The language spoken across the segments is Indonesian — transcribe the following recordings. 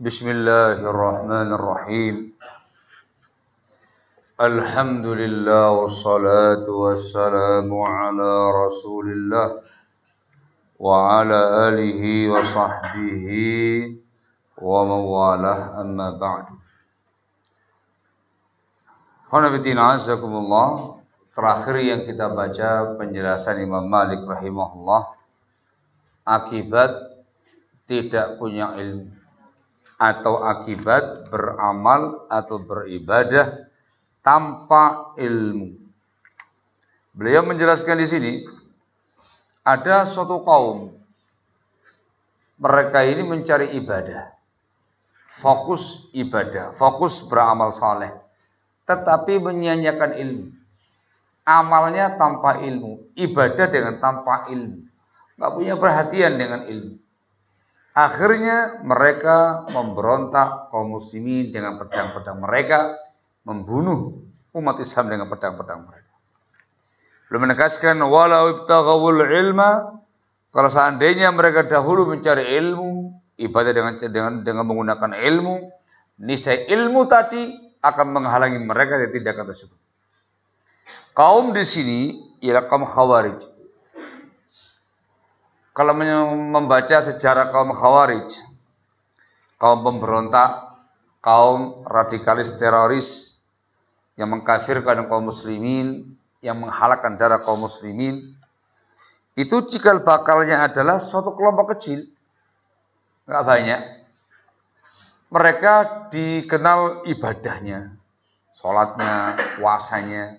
بسم الله الرحمن الرحيم الحمد لله والصلاة والسلام على رسول الله وعلى آله وصحبه ومن والاه أما بعد Hanafitina azakumullah Terakhir yang kita baca penjelasan Imam Malik rahimahullah Akibat tidak punya ilmu Atau akibat beramal atau beribadah tanpa ilmu Beliau menjelaskan di sini Ada suatu kaum Mereka ini mencari ibadah Fokus ibadah, fokus beramal saleh tetapi menyanyiakan ilmu. Amalnya tanpa ilmu, ibadah dengan tanpa ilmu. Gak punya perhatian dengan ilmu. Akhirnya mereka memberontak kaum muslimin dengan pedang-pedang mereka, membunuh umat Islam dengan pedang-pedang mereka. Belum menegaskan walau ibtaghawul ilma kalau seandainya mereka dahulu mencari ilmu, ibadah dengan dengan, dengan menggunakan ilmu, niscaya ilmu tadi akan menghalangi mereka dari tindakan tersebut. Kaum di sini ialah kaum Khawarij. Kalau membaca sejarah kaum Khawarij, kaum pemberontak, kaum radikalis teroris yang mengkafirkan kaum muslimin, yang menghalakkan darah kaum muslimin, itu cikal bakalnya adalah suatu kelompok kecil, nggak banyak, mereka dikenal ibadahnya, sholatnya, puasanya.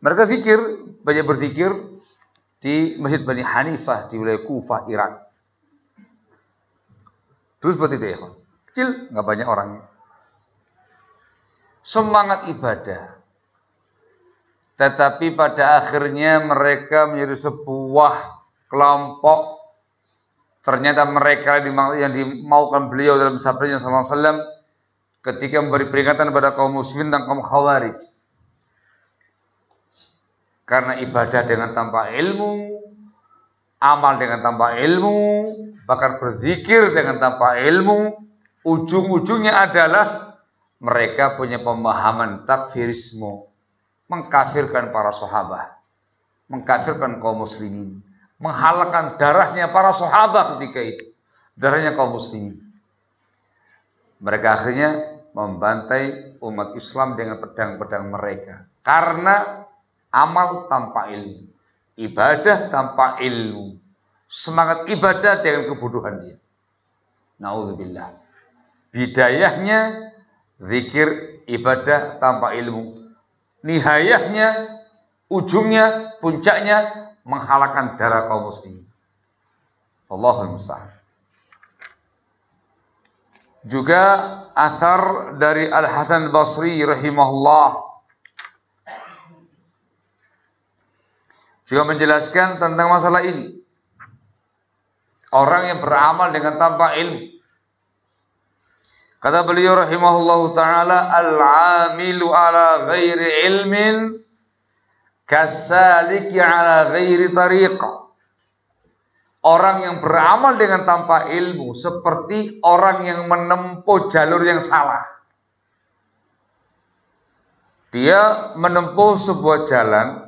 Mereka zikir, banyak berzikir di Masjid Bani Hanifah di wilayah Kufah, Irak. Terus seperti itu ya, kecil, nggak banyak orangnya. Semangat ibadah. Tetapi pada akhirnya mereka menjadi sebuah kelompok Ternyata mereka yang dimaukan beliau dalam sabdanya wasallam ketika memberi peringatan kepada kaum muslimin dan kaum khawarij. Karena ibadah dengan tanpa ilmu, amal dengan tanpa ilmu, bahkan berzikir dengan tanpa ilmu, ujung-ujungnya adalah mereka punya pemahaman takfirisme, mengkafirkan para sahabat, mengkafirkan kaum muslimin menghalalkan darahnya para sahabat ketika itu. Darahnya kaum muslimin. Mereka akhirnya membantai umat Islam dengan pedang-pedang mereka. Karena amal tanpa ilmu. Ibadah tanpa ilmu. Semangat ibadah dengan kebodohan dia. Naudzubillah. Bidayahnya zikir ibadah tanpa ilmu. Nihayahnya, ujungnya, puncaknya menghalakkan darah kaum muslimin. Allahul musta'an. Juga asar dari Al Hasan Basri rahimahullah juga menjelaskan tentang masalah ini. Orang yang beramal dengan tanpa ilmu. Kata beliau rahimahullahu taala al-amilu ala ghairi ilmin kasaliki ala ghairi tariqa. Orang yang beramal dengan tanpa ilmu seperti orang yang menempuh jalur yang salah. Dia menempuh sebuah jalan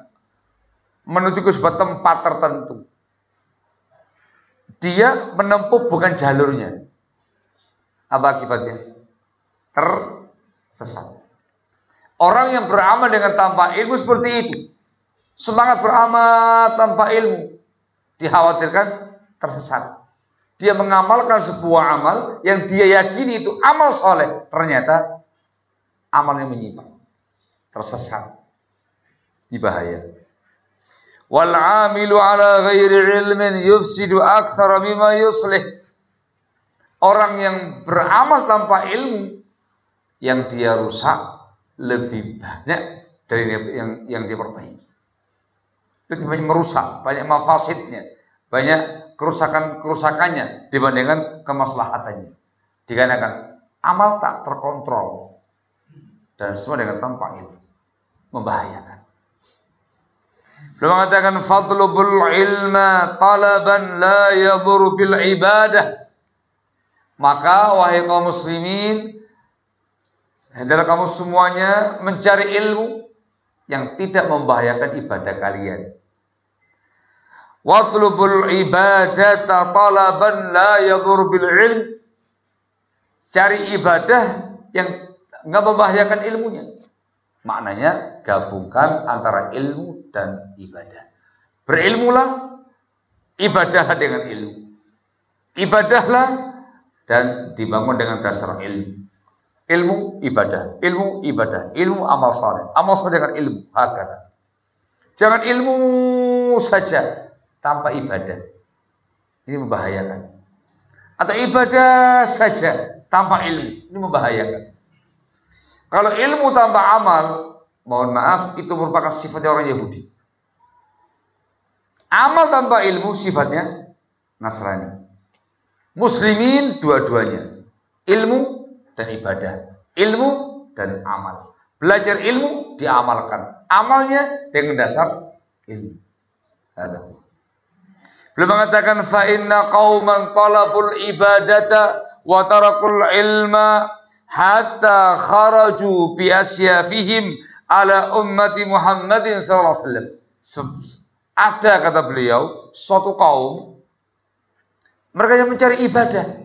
menuju ke sebuah tempat tertentu. Dia menempuh bukan jalurnya. Apa akibatnya? Tersesat. Orang yang beramal dengan tanpa ilmu seperti itu Semangat beramal tanpa ilmu. Dikhawatirkan tersesat. Dia mengamalkan sebuah amal yang dia yakini itu amal soleh. Ternyata amalnya menyimpang. Tersesat. Ini bahaya. Wal amilu ala ghairi ilmin yufsidu akthara mimma yuslih. Orang yang beramal tanpa ilmu yang dia rusak lebih banyak dari yang yang dia perbaiki lebih banyak merusak, banyak mafasidnya, banyak kerusakan-kerusakannya dibandingkan kemaslahatannya. Dikarenakan amal tak terkontrol dan semua dengan tanpa ilmu membahayakan. Belum mengatakan fadlubul ilma talaban la yadhuru bil ibadah. Maka wahai kaum muslimin, hendaklah kamu semuanya mencari ilmu yang tidak membahayakan ibadah kalian. Watlubul ibadata talaban la yadur bil ilm. Cari ibadah yang nggak membahayakan ilmunya. Maknanya gabungkan antara ilmu dan ibadah. Berilmulah, ibadahlah dengan ilmu. Ibadahlah dan dibangun dengan dasar ilmu. Ilmu ibadah, ilmu ibadah, ilmu amal saleh, amal saleh dengan ilmu. Hakata. Jangan ilmu saja tanpa ibadah. Ini membahayakan. Atau ibadah saja tanpa ilmu. Ini membahayakan. Kalau ilmu tanpa amal, mohon maaf, itu merupakan sifatnya orang Yahudi. Amal tanpa ilmu sifatnya Nasrani. Muslimin dua-duanya. Ilmu dan ibadah. Ilmu dan amal. Belajar ilmu diamalkan. Amalnya dengan dasar ilmu. Ada. Belum mengatakan fa inna qauman talabul ibadata wa tarakul ilma hatta kharaju bi asyafihim ala ummati Muhammadin sallallahu alaihi wasallam. Ada kata beliau suatu kaum mereka yang mencari ibadah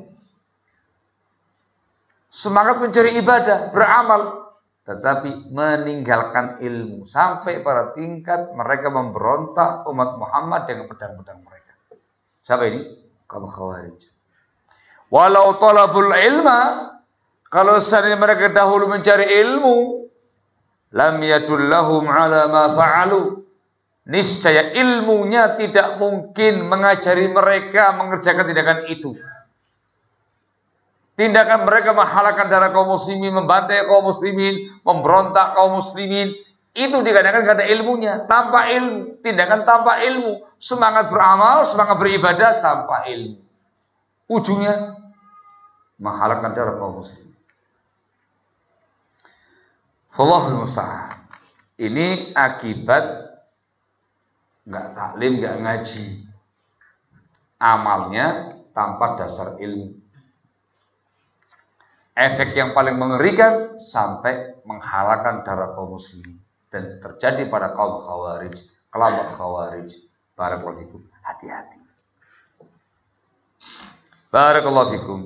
semangat mencari ibadah, beramal, tetapi meninggalkan ilmu sampai pada tingkat mereka memberontak umat Muhammad dengan pedang-pedang mereka. Siapa ini? Kaum Khawarij. Walau talabul ilma, kalau seandainya mereka dahulu mencari ilmu, lam yadullahum ala ma fa'alu. Niscaya ilmunya tidak mungkin mengajari mereka mengerjakan tindakan itu. Tindakan mereka menghalakan darah kaum muslimin, membantai kaum muslimin, memberontak kaum muslimin. Itu dikatakan karena ilmunya. Tanpa ilmu. Tindakan tanpa ilmu. Semangat beramal, semangat beribadah tanpa ilmu. Ujungnya menghalakan darah kaum muslimin. Allahul musta'an. Ini akibat nggak taklim, nggak ngaji. Amalnya tanpa dasar ilmu efek yang paling mengerikan sampai menghalakan darah kaum muslimin dan terjadi pada kaum khawarij, kelompok khawarij. Barakallahu fikum. Hati-hati. Barakallahu fikum.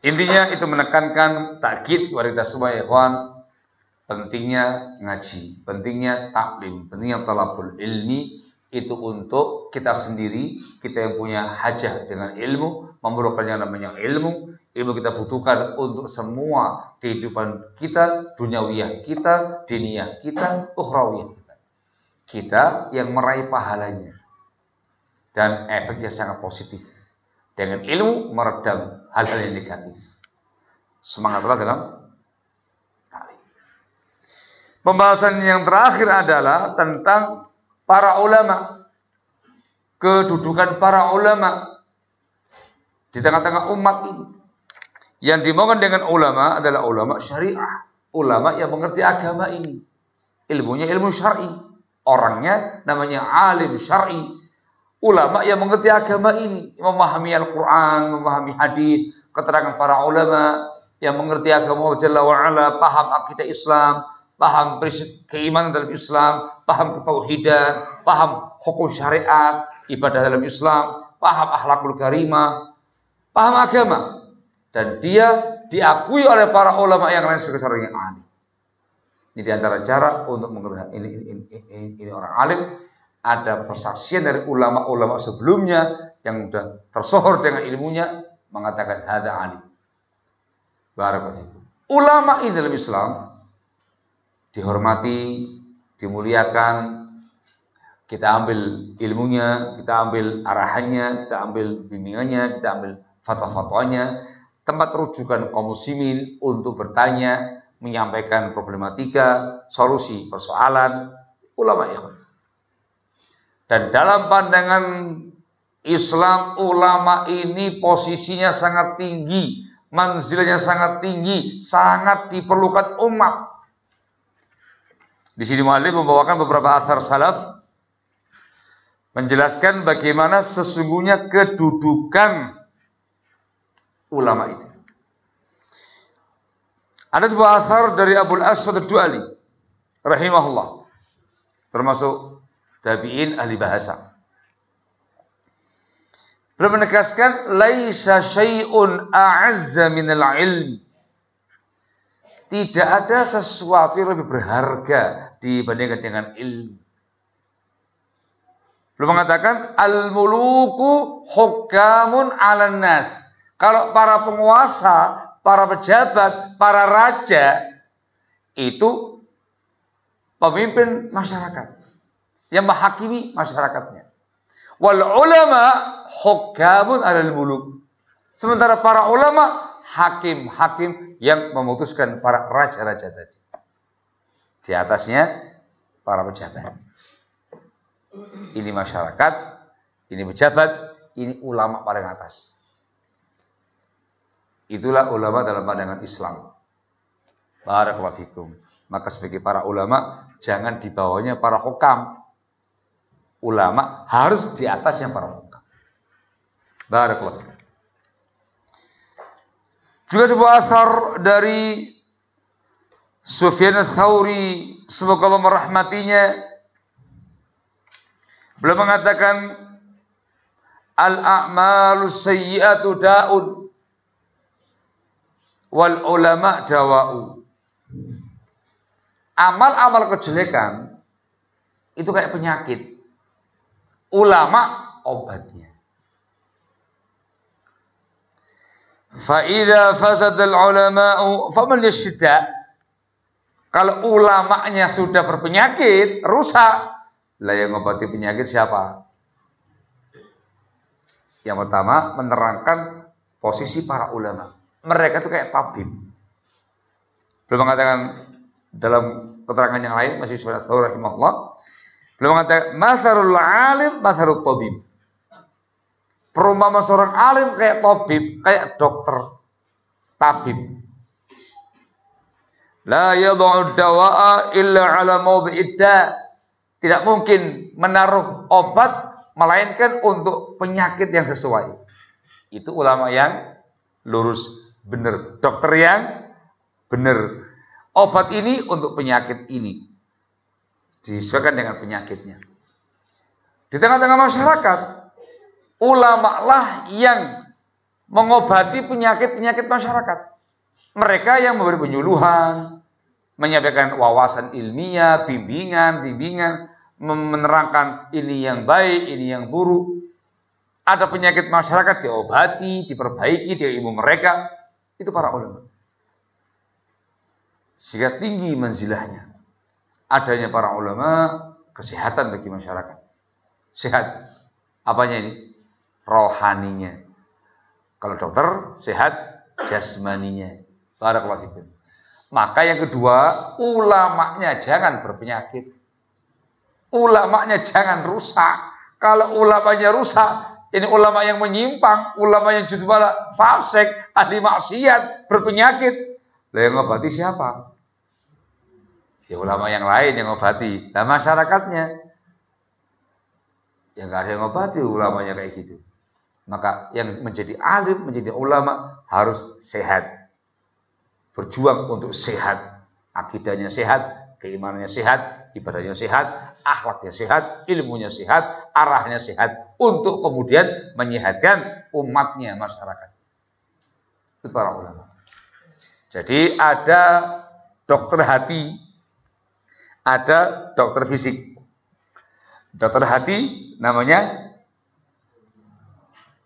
Intinya itu menekankan takkid kepada kita semua ya ikhwan pentingnya ngaji, pentingnya taklim, pentingnya talabul ilmi itu untuk kita sendiri, kita yang punya hajah dengan ilmu, memerlukan yang namanya ilmu, ilmu kita butuhkan untuk semua kehidupan kita, duniawiyah kita, diniyah kita, ukhrawiyah kita. Kita yang meraih pahalanya. Dan efeknya sangat positif. Dengan ilmu meredam hal-hal yang negatif. Semangatlah dalam tali. Pembahasan yang terakhir adalah tentang para ulama. Kedudukan para ulama di tengah-tengah umat ini. Yang dimaukan dengan ulama adalah ulama syariah. Ulama yang mengerti agama ini. Ilmunya ilmu syar'i. Orangnya namanya alim syar'i. Ulama yang mengerti agama ini. Memahami Al-Quran, memahami hadis, keterangan para ulama. Yang mengerti agama Allah Jalla wa'ala, paham akidah Islam, paham prinsip keimanan dalam Islam, paham ketauhidan, paham hukum syariat, ibadah dalam Islam, paham akhlakul karimah, paham agama dan dia diakui oleh para ulama yang lain sebagai seorang yang alim. Ini di antara cara untuk mengetahui ini, ini, ini, ini orang alim. Ada persaksian dari ulama-ulama sebelumnya yang sudah tersohor dengan ilmunya mengatakan ada alim. Barakallahu Ulama ini dalam Islam dihormati, dimuliakan, kita ambil ilmunya, kita ambil arahannya, kita ambil bimbingannya, kita ambil fatwa-fatwanya, tempat rujukan kaum muslimin untuk bertanya, menyampaikan problematika, solusi persoalan ulama yang dan dalam pandangan Islam ulama ini posisinya sangat tinggi, manzilnya sangat tinggi, sangat diperlukan umat. Di sini Malik membawakan beberapa asar salaf menjelaskan bagaimana sesungguhnya kedudukan ulama itu. Ada sebuah asar dari Abu Aswad Ad-Duali rahimahullah termasuk tabi'in ahli bahasa. Beliau menegaskan laisa syai'un a'azza minal ilmi. Tidak ada sesuatu yang lebih berharga dibandingkan dengan ilmu. Beliau mengatakan al-muluku hukamun 'alan nas. Kalau para penguasa para pejabat, para raja itu pemimpin masyarakat yang menghakimi masyarakatnya. Wal ulama hukamun alal muluk. Sementara para ulama hakim-hakim yang memutuskan para raja-raja tadi. Di atasnya para pejabat. Ini masyarakat, ini pejabat, ini ulama paling atas. Itulah ulama dalam pandangan Islam. Barakallahu. Maka sebagai para ulama, jangan di bawahnya para hukam. Ulama harus di atasnya para hukam. Barakallahu. Juga sebuah asar dari Sufyan al-Thawri, semoga Allah merahmatinya. Beliau mengatakan, Al-a'malu sayyi'atu da'ud wal ulama dawa'u. Amal-amal kejelekan itu kayak penyakit. Ulama obatnya. Fa'idha fasadal ulama'u faman yashida. Kalau ulamanya sudah berpenyakit, rusak. Lah yang ngobati penyakit siapa? Yang pertama menerangkan posisi para ulama mereka itu kayak tabib. Belum mengatakan dalam keterangan yang lain masih surat rahimahullah. Belum mengatakan masarul alim masarul tabib. Perumpamaan seorang alim kayak tabib, kayak dokter, tabib. La yad'u dawa'a illa ala mawdhi'id Tidak mungkin menaruh obat melainkan untuk penyakit yang sesuai. Itu ulama yang lurus benar. Dokter yang benar. Obat ini untuk penyakit ini. Disesuaikan dengan penyakitnya. Di tengah-tengah masyarakat, ulama lah yang mengobati penyakit-penyakit masyarakat. Mereka yang memberi penyuluhan, menyampaikan wawasan ilmiah, bimbingan, bimbingan, menerangkan ini yang baik, ini yang buruk. Ada penyakit masyarakat diobati, diperbaiki, dia ilmu mereka. Itu para ulama. Sehingga tinggi manzilahnya. Adanya para ulama, kesehatan bagi masyarakat. Sehat. Apanya ini? Rohaninya. Kalau dokter, sehat jasmaninya. Barakallahu. Maka yang kedua, ulamanya jangan berpenyakit. Ulamanya jangan rusak. Kalau ulamanya rusak, ini ulama yang menyimpang, ulama yang justru malah fasik, ahli maksiat, berpenyakit. Lah yang ngobati siapa? Ya ulama yang lain yang ngobati. Nah masyarakatnya ya nggak ada yang ngobati ulamanya kayak gitu. Maka yang menjadi alim, menjadi ulama harus sehat. Berjuang untuk sehat. Akidahnya sehat, keimanannya sehat, ibadahnya sehat, akhlaknya sehat, ilmunya sehat, arahnya sehat untuk kemudian menyehatkan umatnya masyarakat. Itu para ulama. Jadi ada dokter hati, ada dokter fisik. Dokter hati namanya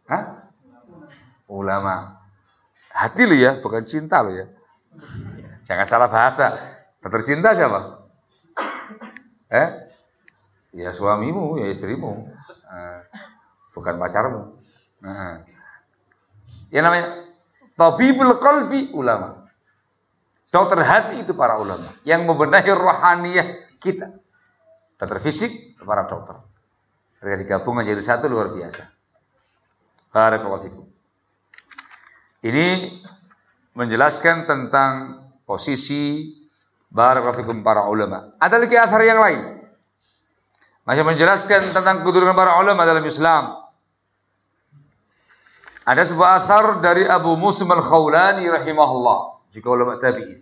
Hah? ulama. Hati lo ya, bukan cinta lo ya. Jangan salah bahasa. Dokter cinta siapa? Eh? Ya suamimu, ya istrimu, uh, bukan pacarmu. Uh. Ya namanya tabibul qalbi ulama. Dokter hati itu para ulama yang membenahi rohaniyah kita. Dokter fisik para dokter. Mereka digabung menjadi satu luar biasa. Barakallahu Ini menjelaskan tentang posisi barakallahu para ulama. Ada lagi asar yang lain masih menjelaskan tentang kedudukan para ulama dalam Islam. Ada sebuah asar dari Abu Muslim al-Khawlani rahimahullah. Jika ulama tabi'in.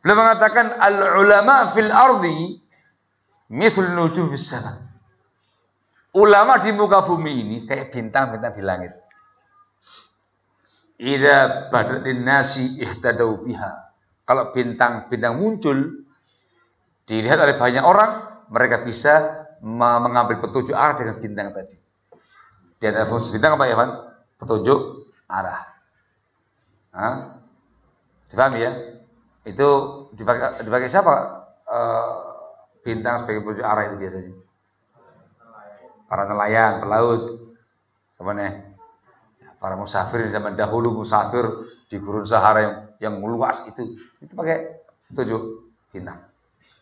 Beliau mengatakan al-ulama fil ardi mithl nujum fis sama. Ulama di muka bumi ini kayak bintang-bintang di langit. Ida badatin nasi ihtadau biha. Kalau bintang-bintang muncul, dilihat oleh banyak orang, mereka bisa mengambil petunjuk arah dengan bintang tadi. Di antara fungsi bintang apa ya, Pak? Petunjuk arah. Hah? Ya? Itu dipakai, dipakai siapa? Uh, bintang sebagai petunjuk arah itu biasanya. Para nelayan, pelaut. Apa nih? Para musafir zaman dahulu musafir di gurun Sahara yang, yang luas itu, itu pakai petunjuk bintang.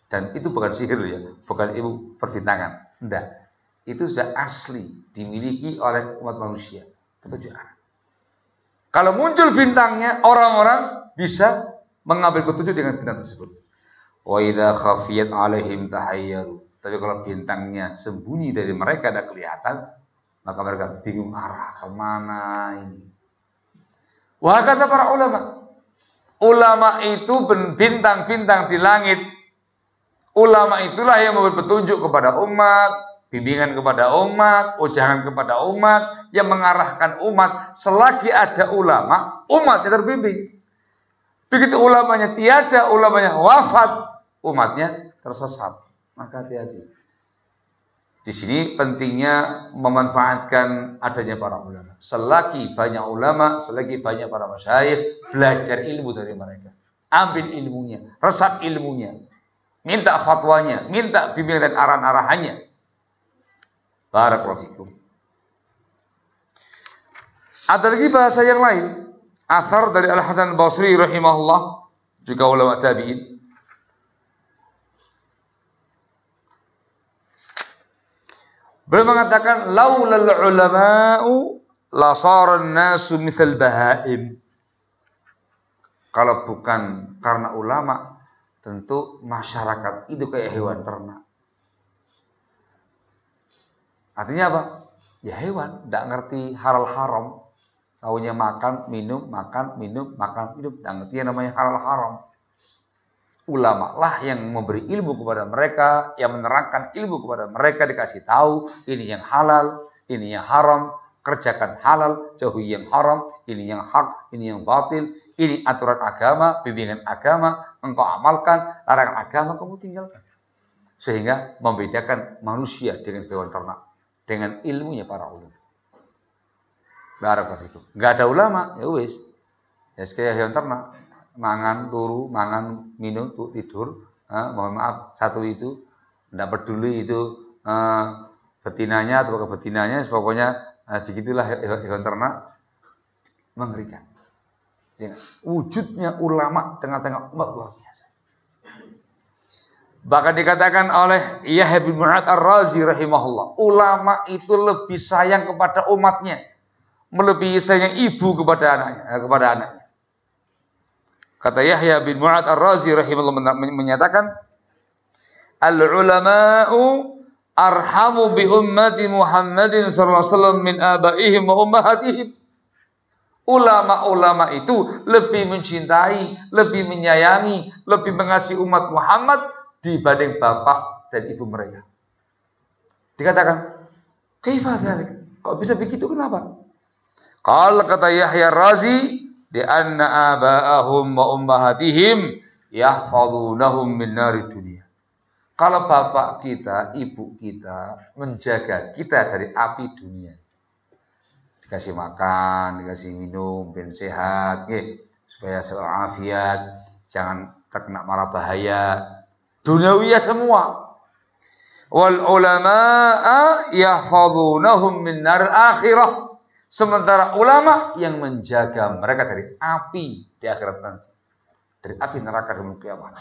Dan itu bukan sihir ya, bukan ilmu perfintangan. Enggak itu sudah asli dimiliki oleh umat manusia. Petunjuk arah. Kalau muncul bintangnya, orang-orang bisa mengambil petunjuk dengan bintang tersebut. Wa idza khafiyat alaihim tahayyaru. Tapi kalau bintangnya sembunyi dari mereka dan kelihatan, maka mereka bingung arah ke mana ini. Wah kata para ulama, ulama itu bintang-bintang di langit. Ulama itulah yang memberi petunjuk kepada umat, bimbingan kepada umat, ujangan kepada umat, yang mengarahkan umat. Selagi ada ulama, umat yang terbimbing. Begitu ulamanya tiada, ulamanya wafat, umatnya tersesat. Maka hati-hati. Di sini pentingnya memanfaatkan adanya para ulama. Selagi banyak ulama, selagi banyak para masyayikh, belajar ilmu dari mereka. Ambil ilmunya, resap ilmunya. Minta fatwanya, minta bimbingan dan arahan-arahannya Barakallahu fikum. Ada lagi bahasa yang lain. Athar dari Al-Hasan Basri rahimahullah. Juga ulama tabi'in. Beliau mengatakan laulal ulama'u lasaran nasu mithal bahaim. Kalau bukan karena ulama, tentu masyarakat itu kayak hewan ternak. Artinya apa? Ya hewan, tidak ngerti halal haram. Tahunya makan, minum, makan, minum, makan, minum. Tidak ngerti yang namanya halal haram. Ulama lah yang memberi ilmu kepada mereka, yang menerangkan ilmu kepada mereka, dikasih tahu ini yang halal, ini yang haram, kerjakan halal, jauhi yang haram, ini yang hak, ini yang batil, ini aturan agama, bimbingan agama, engkau amalkan, larangan agama kamu tinggalkan. Sehingga membedakan manusia dengan hewan ternak dengan ilmunya para ulama. Barakallahu Enggak ada ulama, ya wis. Ya sekaya hewan ternak, mangan turu, mangan minum tuh tidur. Eh, mohon maaf satu itu tidak peduli itu eh, betinanya atau kebetinanya, pokoknya eh, begitulah hewan, ternak mengerikan. Ya, wujudnya ulama tengah-tengah umat luar biasa. Bahkan dikatakan oleh Yahya bin Mu'ad Ar-Razi rahimahullah. Ulama itu lebih sayang kepada umatnya. Melebihi sayang ibu kepada anaknya. Eh, kepada anaknya. Kata Yahya bin Mu'ad Ar-Razi rahimahullah menyatakan. Al-ulama'u arhamu bi ummati Muhammadin sallallahu alaihi wasallam min abaihim wa ummahatihim. Ulama-ulama itu lebih mencintai, lebih menyayangi, lebih mengasihi umat Muhammad dibanding bapak dan ibu mereka. Dikatakan, "Kaifa Kok bisa begitu? Kenapa? Kalau kata Yahya Razi, di anna aba'ahum wa ummahatihim yahfadunahum min nari dunia. Kalau bapak kita, ibu kita menjaga kita dari api dunia. Dikasih makan, dikasih minum, ben sehat, ya, supaya selalu afiat, jangan terkena marah bahaya, Duniawiyah semua. Wal ulama'a yahfadunahum min nar akhirah. Sementara ulama yang menjaga mereka dari api di akhirat nanti. Dari api neraka di kiamat.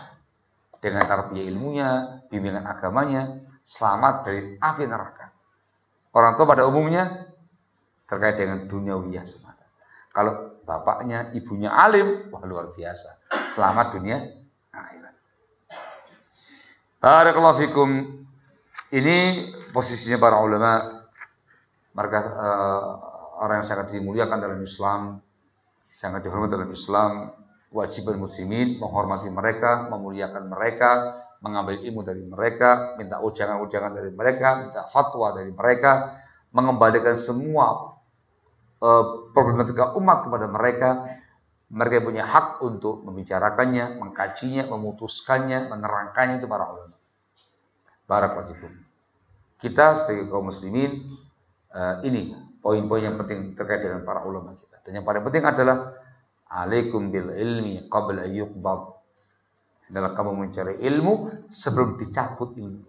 Dengan tarbiyah ilmunya, bimbingan agamanya, selamat dari api neraka. Orang tua pada umumnya terkait dengan duniawiyah semata. Kalau bapaknya, ibunya alim, wah luar biasa. Selamat dunia Barakallahu fikum. Ini posisinya para ulama. Mereka uh, orang yang sangat dimuliakan dalam Islam, sangat dihormati dalam Islam, wajib muslimin menghormati mereka, memuliakan mereka, mengambil ilmu dari mereka, minta ujangan-ujangan dari mereka, minta fatwa dari mereka, mengembalikan semua uh, problematika umat kepada mereka. Mereka punya hak untuk membicarakannya, mengkajinya, memutuskannya, menerangkannya itu para ulama. Barakallahu Kita sebagai kaum muslimin uh, ini poin-poin yang penting terkait dengan para ulama kita. Dan yang paling penting adalah alaikum bil ilmi qabla yuqbad. Adalah kamu mencari ilmu sebelum dicabut ilmu.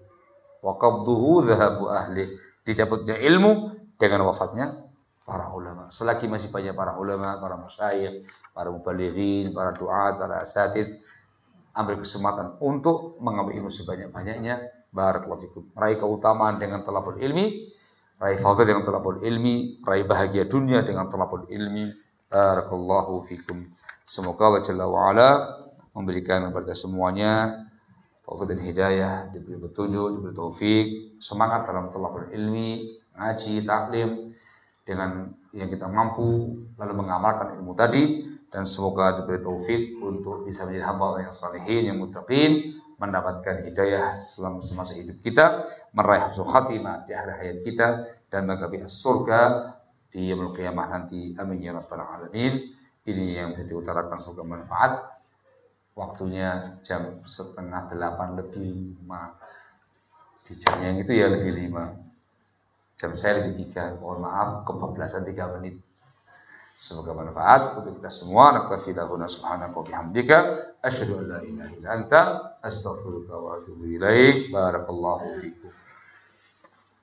Wa qabduhu dhahabu ahli. Dicabutnya ilmu dengan wafatnya para ulama. Selagi masih banyak para ulama, para masyayikh, para mubalighin, para duat, para asatid ambil kesempatan untuk mengambil ilmu sebanyak-banyaknya Barakallahu fikum. Raih keutamaan dengan telapul ilmi, raih fadil dengan telapul ilmi, raih bahagia dunia dengan telapul ilmi. Barakallahu fikum. Semoga Allah Jalla wa'ala memberikan kepada semuanya taufik dan hidayah, diberi petunjuk, diberi taufik, semangat dalam telapul ilmi, ngaji, taklim, dengan yang kita mampu, lalu mengamalkan ilmu tadi, dan semoga diberi taufik untuk bisa menjadi hamba yang salihin, yang muttaqin, mendapatkan hidayah selama semasa hidup kita, meraih husnul khatimah di akhir hayat kita dan menggapai surga di yaumul qiyamah nanti. Amin ya rabbal alamin. Ini yang bisa diutarakan semoga manfaat. Waktunya jam setengah delapan lebih lima. Di jam yang itu ya lebih lima. Jam saya lebih tiga. Mohon maaf kebablasan tiga menit. Semoga manfaat untuk kita semua. Naktafi lahuna subhanaka wa bihamdika. Asyhadu an la ilaha illa anta. Astaghfiruka wa atubu ilaik. Barakallahu fikum.